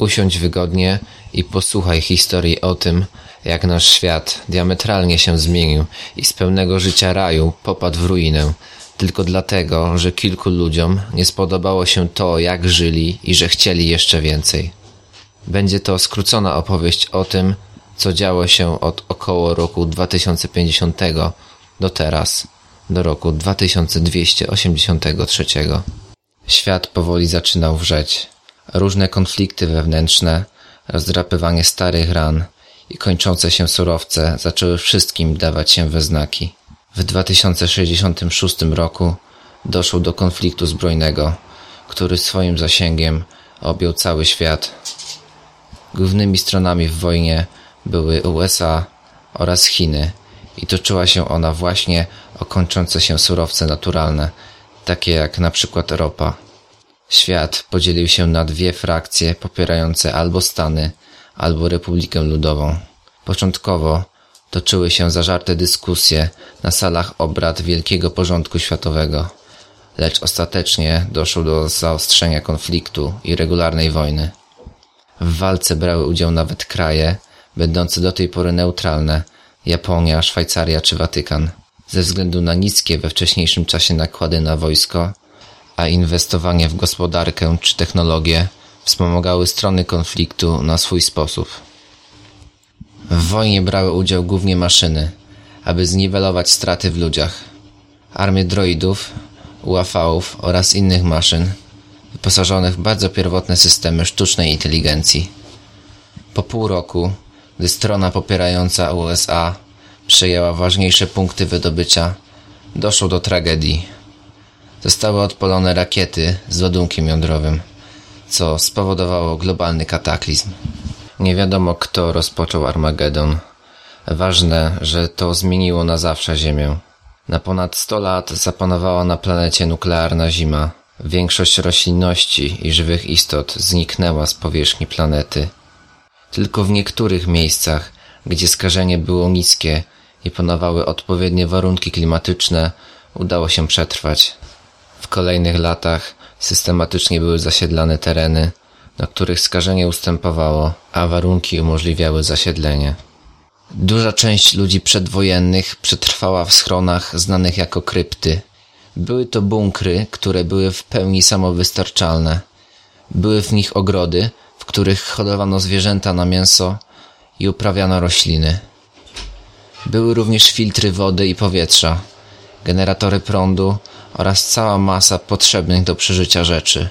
Usiądź wygodnie i posłuchaj historii o tym, jak nasz świat diametralnie się zmienił i z pełnego życia raju popadł w ruinę, tylko dlatego, że kilku ludziom nie spodobało się to, jak żyli i że chcieli jeszcze więcej. Będzie to skrócona opowieść o tym, co działo się od około roku 2050 do teraz, do roku 2283. Świat powoli zaczynał wrzeć. Różne konflikty wewnętrzne, rozdrapywanie starych ran i kończące się surowce zaczęły wszystkim dawać się we znaki. W 2066 roku doszło do konfliktu zbrojnego, który swoim zasięgiem objął cały świat. Głównymi stronami w wojnie były USA oraz Chiny i toczyła się ona właśnie o kończące się surowce naturalne, takie jak na przykład ropa. Świat podzielił się na dwie frakcje popierające albo Stany, albo Republikę Ludową. Początkowo toczyły się zażarte dyskusje na salach obrad Wielkiego Porządku Światowego, lecz ostatecznie doszło do zaostrzenia konfliktu i regularnej wojny. W walce brały udział nawet kraje, będące do tej pory neutralne, Japonia, Szwajcaria czy Watykan. Ze względu na niskie we wcześniejszym czasie nakłady na wojsko, a inwestowanie w gospodarkę czy technologię wspomagały strony konfliktu na swój sposób. W wojnie brały udział głównie maszyny, aby zniwelować straty w ludziach. Armie droidów, UAV-ów oraz innych maszyn, wyposażonych w bardzo pierwotne systemy sztucznej inteligencji. Po pół roku, gdy strona popierająca USA przejęła ważniejsze punkty wydobycia, doszło do tragedii. Zostały odpalone rakiety z ładunkiem jądrowym, co spowodowało globalny kataklizm. Nie wiadomo kto rozpoczął Armagedon. Ważne, że to zmieniło na zawsze Ziemię. Na ponad 100 lat zapanowała na planecie nuklearna zima. Większość roślinności i żywych istot zniknęła z powierzchni planety. Tylko w niektórych miejscach, gdzie skażenie było niskie i panowały odpowiednie warunki klimatyczne, udało się przetrwać. W kolejnych latach systematycznie były zasiedlane tereny, na których skażenie ustępowało, a warunki umożliwiały zasiedlenie. Duża część ludzi przedwojennych przetrwała w schronach znanych jako krypty. Były to bunkry, które były w pełni samowystarczalne. Były w nich ogrody, w których hodowano zwierzęta na mięso i uprawiano rośliny. Były również filtry wody i powietrza, generatory prądu oraz cała masa potrzebnych do przeżycia rzeczy.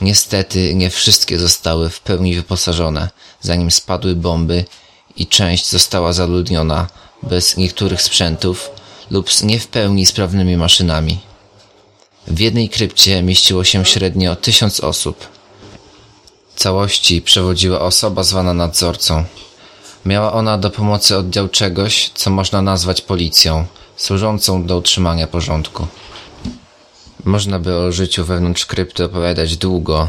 Niestety nie wszystkie zostały w pełni wyposażone, zanim spadły bomby i część została zaludniona bez niektórych sprzętów lub z nie w pełni sprawnymi maszynami. W jednej krypcie mieściło się średnio tysiąc osób. Całości przewodziła osoba zwana nadzorcą. Miała ona do pomocy oddział czegoś, co można nazwać policją, służącą do utrzymania porządku. Można by o życiu wewnątrz krypty opowiadać długo.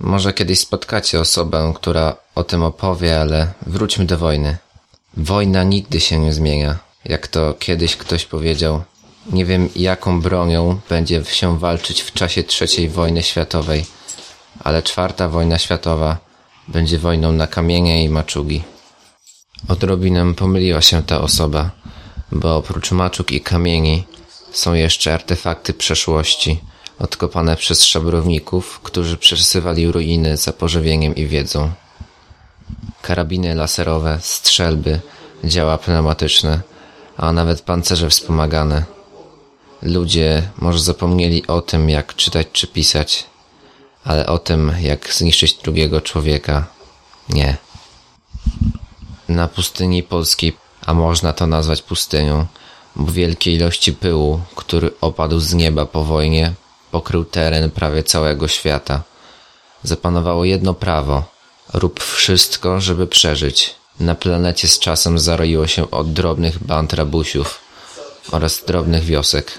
Może kiedyś spotkacie osobę, która o tym opowie, ale wróćmy do wojny. Wojna nigdy się nie zmienia. Jak to kiedyś ktoś powiedział, nie wiem jaką bronią będzie się walczyć w czasie trzeciej wojny światowej, ale czwarta wojna światowa będzie wojną na kamienie i maczugi. Odrobinę pomyliła się ta osoba, bo oprócz maczug i kamieni są jeszcze artefakty przeszłości, odkopane przez szabrowników, którzy przesywali ruiny za pożywieniem i wiedzą. Karabiny laserowe, strzelby, działa pneumatyczne, a nawet pancerze wspomagane. Ludzie może zapomnieli o tym, jak czytać czy pisać, ale o tym, jak zniszczyć drugiego człowieka, nie. Na pustyni polskiej, a można to nazwać pustynią, wielkie ilości pyłu, który opadł z nieba po wojnie, pokrył teren prawie całego świata. Zapanowało jedno prawo, Rób wszystko, żeby przeżyć. Na planecie z czasem zaroiło się od drobnych band rabusiów oraz drobnych wiosek.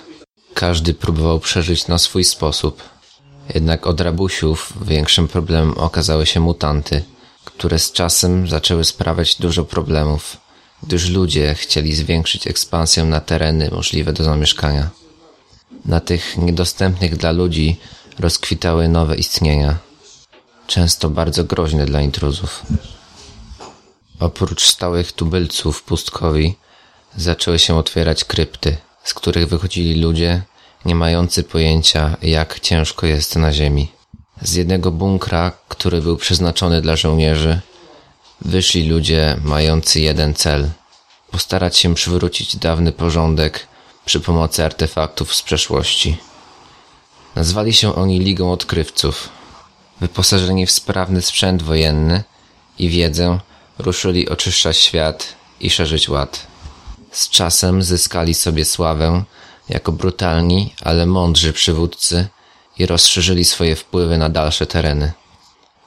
Każdy próbował przeżyć na swój sposób. Jednak od rabusiów większym problemem okazały się mutanty, które z czasem zaczęły sprawiać dużo problemów, gdyż ludzie chcieli zwiększyć ekspansję na tereny możliwe do zamieszkania. Na tych niedostępnych dla ludzi rozkwitały nowe istnienia, często bardzo groźne dla intruzów. Oprócz stałych tubylców pustkowi zaczęły się otwierać krypty, z których wychodzili ludzie nie mający pojęcia, jak ciężko jest na ziemi. Z jednego bunkra, który był przeznaczony dla żołnierzy, wyszli ludzie mający jeden cel postarać się przywrócić dawny porządek przy pomocy artefaktów z przeszłości. Nazwali się oni Ligą Odkrywców. Wyposażeni w sprawny sprzęt wojenny i wiedzę, ruszyli oczyszczać świat i szerzyć ład. Z czasem zyskali sobie sławę jako brutalni, ale mądrzy przywódcy i rozszerzyli swoje wpływy na dalsze tereny.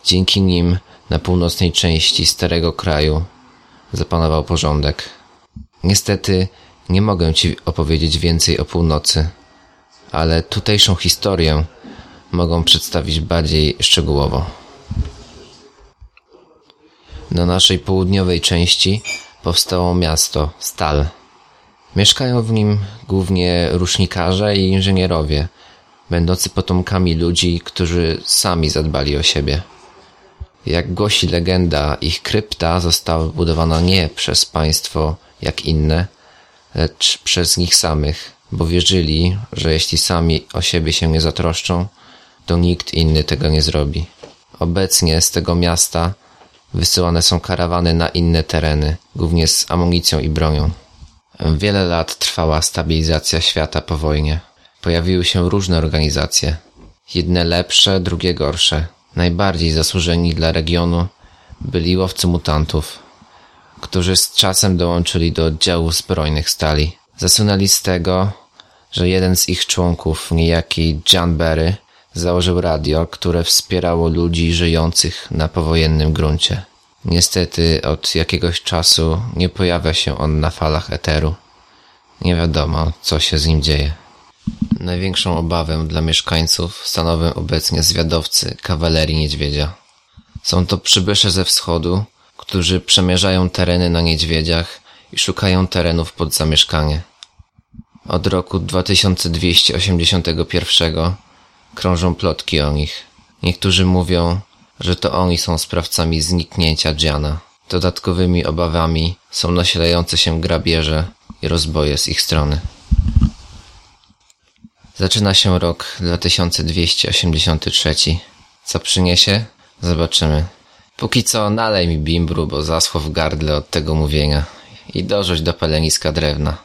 Dzięki nim na północnej części Starego Kraju zapanował porządek. Niestety nie mogę Ci opowiedzieć więcej o północy, ale tutejszą historię mogą przedstawić bardziej szczegółowo. Na naszej południowej części powstało miasto Stal. Mieszkają w nim głównie rusznikarze i inżynierowie, będący potomkami ludzi, którzy sami zadbali o siebie. Jak głosi legenda, ich krypta została budowana nie przez państwo jak inne, lecz przez nich samych, bo wierzyli, że jeśli sami o siebie się nie zatroszczą, to nikt inny tego nie zrobi. Obecnie z tego miasta wysyłane są karawany na inne tereny, głównie z amunicją i bronią. Wiele lat trwała stabilizacja świata po wojnie. Pojawiły się różne organizacje. Jedne lepsze, drugie gorsze. Najbardziej zasłużeni dla regionu byli łowcy mutantów, którzy z czasem dołączyli do oddziałów zbrojnych stali. Zasunęli z tego, że jeden z ich członków, niejaki John Berry, założył radio, które wspierało ludzi żyjących na powojennym gruncie. Niestety od jakiegoś czasu nie pojawia się on na falach eteru. Nie wiadomo, co się z nim dzieje. Największą obawę dla mieszkańców stanowią obecnie zwiadowcy kawalerii niedźwiedzia. Są to przybysze ze wschodu, którzy przemierzają tereny na niedźwiedziach i szukają terenów pod zamieszkanie. Od roku 2281 krążą plotki o nich. Niektórzy mówią, że to oni są sprawcami zniknięcia Dziana. Dodatkowymi obawami są nasilające się grabieże i rozboje z ich strony. Zaczyna się rok 2283. Co przyniesie? Zobaczymy. Póki co nalej mi bimbru, bo zaschło w gardle od tego mówienia. I dorzuć do paleniska drewna.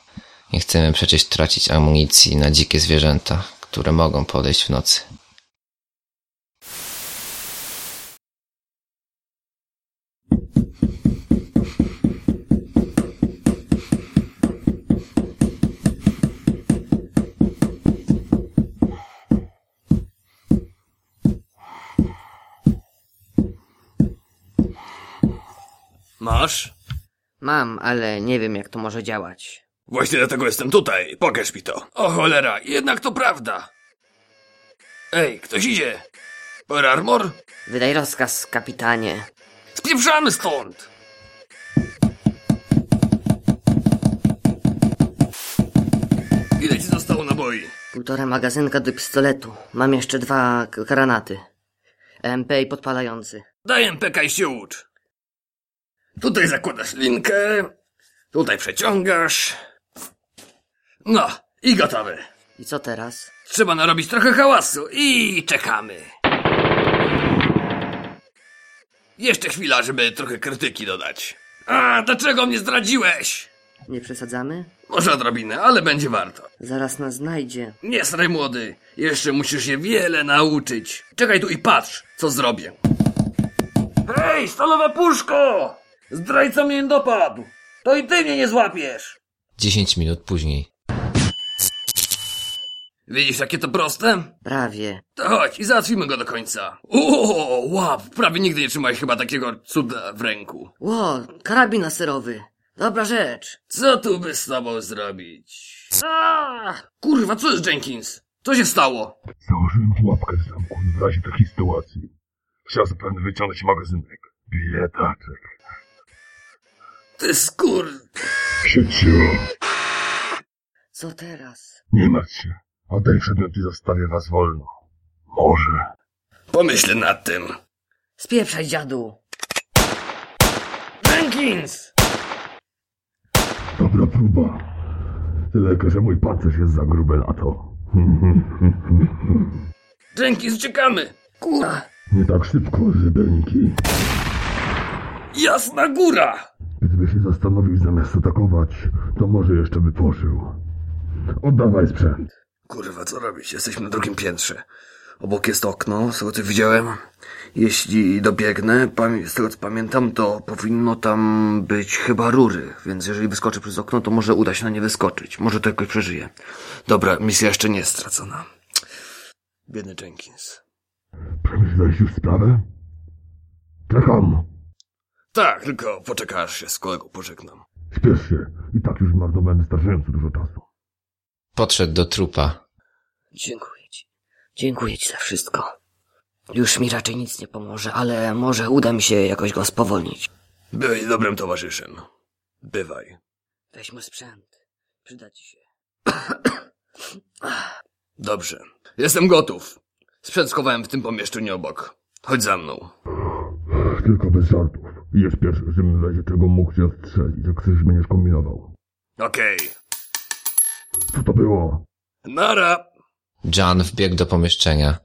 Nie chcemy przecież tracić amunicji na dzikie zwierzęta, które mogą podejść w nocy. Mam, ale nie wiem jak to może działać. Właśnie dlatego jestem tutaj. Pokaż mi to. O cholera, jednak to prawda. Ej, ktoś idzie. Per Armor? Wydaj rozkaz, kapitanie. Spieprzamy stąd! Ile ci zostało naboi? Półtora magazynka do pistoletu. Mam jeszcze dwa k- granaty. MP i podpalający. Daj MPK i się ucz. Tutaj zakładasz linkę. Tutaj przeciągasz. No, i gotowe. I co teraz? Trzeba narobić trochę hałasu i czekamy. Jeszcze chwila, żeby trochę krytyki dodać. A, dlaczego mnie zdradziłeś? Nie przesadzamy? Może odrobinę, ale będzie warto. Zaraz nas znajdzie. Nie sraj młody, jeszcze musisz się wiele nauczyć. Czekaj tu i patrz, co zrobię. Hej, stalowe puszko! Zdrajca mnie dopadł. To i ty mnie nie złapiesz. Dziesięć minut później. Widzisz, jakie to proste? Prawie. To chodź i załatwimy go do końca. O, łap, prawie nigdy nie trzymałeś chyba takiego cuda w ręku. Ło, karabin laserowy. Dobra rzecz. Co tu by z tobą zrobić? A, kurwa, co jest Jenkins? Co się stało? Założyłem pułapkę w zamku w razie takiej sytuacji. Chciał zapewne wyciągnąć magazynek. Biedaczek. Ty skur... Sieciu, Co teraz? nie martw się. Oddaj przedmiot i zostawię was wolno. Może. Pomyślę nad tym. Spieprzaj, dziadu. Jenkins! Dobra próba. Tyle, że mój pancerz jest za gruby na to. Jenkins, uciekamy! Kurwa! Nie tak szybko, żybeńki. Jasna góra! Gdyby się zastanowił zamiast atakować, to może jeszcze by pożył. Oddawaj sprzęt. Kurwa, co robić? Jesteśmy na drugim piętrze. Obok jest okno, z tego co widziałem. Jeśli dobiegnę, z tego co pamiętam, to powinno tam być chyba rury, więc jeżeli wyskoczę przez okno, to może uda się na nie wyskoczyć. Może to jakoś przeżyję. Dobra, misja jeszcze nie jest stracona. Biedny Jenkins. Przemyślałeś już sprawę? Czekam. Tak, tylko poczekaj, aż się z kolegą pożegnam. Śpiesz się. I tak już marnowałem wystarczająco dużo czasu. Podszedł do trupa. Dziękuję ci. Dziękuję ci za wszystko. Już mi raczej nic nie pomoże, ale może uda mi się jakoś go spowolnić. Byłeś dobrym towarzyszem. Bywaj. Weźmy sprzęt. Przyda ci się. Dobrze. Jestem gotów. Sprzęt schowałem w tym pomieszczeniu obok. Chodź za mną. Tylko bez żartów. Jest pierwszy, żebym w razie czego mógł cię odstrzelić, jak coś będziesz kombinował. Okej. Co to było? Nara! Jan wbiegł do pomieszczenia.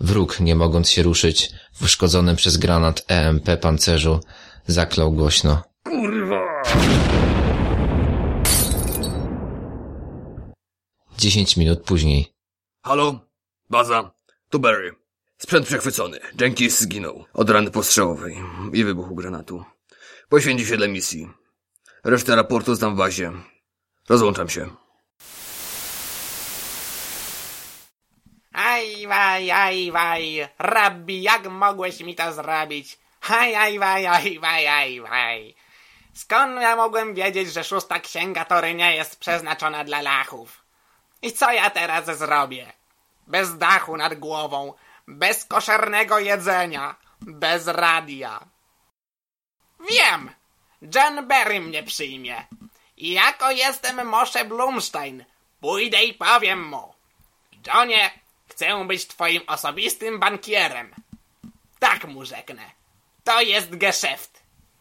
Wróg, nie mogąc się ruszyć, w uszkodzonym przez granat EMP pancerzu, zaklął głośno. Kurwa! Dziesięć minut później. Halo? Baza? Tu Barry. Sprzęt przechwycony. Jenkins zginął. Od rany postrzałowej i wybuchu granatu. Poświęci się dla misji. Resztę raportu znam w bazie. Rozłączam się. Aj, waj, aj, waj, rabbi, jak mogłeś mi to zrobić? Aj, aj, waj, aj, waj, aj, waj. Skąd ja mogłem wiedzieć, że szósta księga Tory nie jest przeznaczona dla lachów? I co ja teraz zrobię? Bez dachu nad głową, bez koszernego jedzenia, bez radia. Wiem! John Berry mnie przyjmie. I jako jestem Moshe Blumstein, pójdę i powiem mu. Johnie, chcę być twoim osobistym bankierem. Tak mu rzeknę. To jest geszeft.